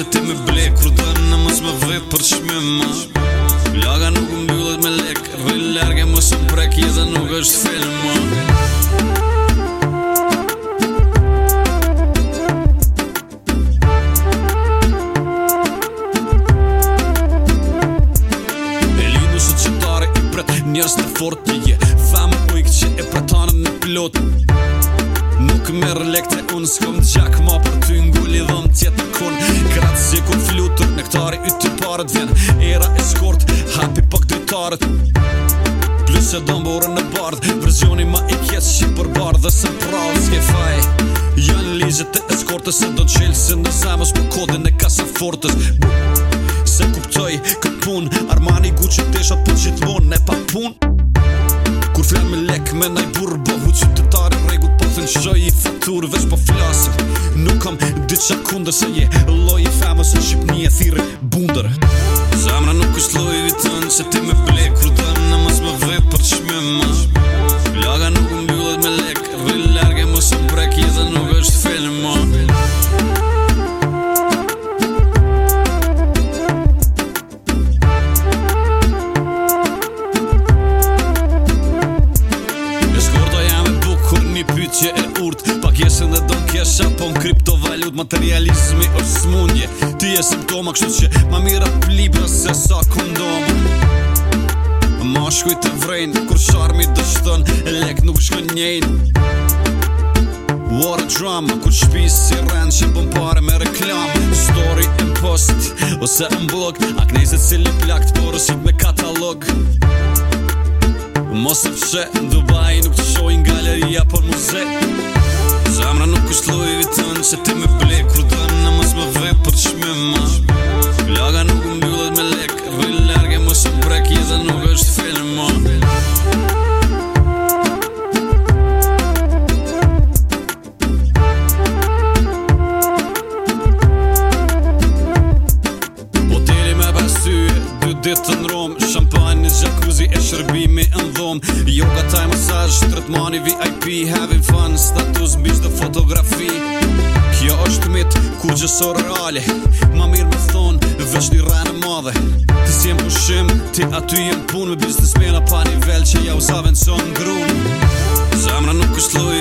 se ti me blek Rudan në mës me ve për shme ma Laga nuk mbyllet me lek Ve lërge më së prek Jeta nuk është film ma Elinu së qëtare i pret Njërës të fort je Femë ujkë që e pretanë në pilotë Nuk lek të unë s'kom gjak ma për ty ngulli dhëm tjetë kun Kratë si ku flutur në këtari i të parët vjen Era e skurt, hapi pak dritarët Plus e domburë në bardë, vërzioni ma i kjesë që për bardë dhe se prallë s'ke faj Janë ligjët e eskortës se do të qelë se në zemës për kodin e kasa fortës Se kuptoj këtë pun, armani gu që tesha për gjithmon e pa pun Kur flem me lek me naj kur vesh po flasim Nuk kam diqa kunder se je loj i famës në Shqipni e thire bunder Zamra nuk është loj i vitën se ti ble Kriptovalut, materializm i osmunje Ti e symptoma kështë që ma mirat plibë në se sa kondom Ma shkujt e vrejnë, kur sharmi mi dështë Lek nuk shkën njejnë War a drama, këtë shpisë i renë Qënë përpare me reklamë Story e post, ose e mblok Ak nej se cilë pëllakt, porësit me katalog Mosë përse, në Dubai nuk që vetë në Rom Shampani, jacuzzi e shërbimi në dhom Yoga time massage, tretmani VIP Having fun, status bish dhe fotografi Kjo është mitë, kur gjësor reale Ma mirë me thonë, veç një rrenë madhe Ti si jemë pushim, ti aty jemë punë Me biznesmena pa nivel që ja u sa vendë sonë grunë Zemra nuk është lojë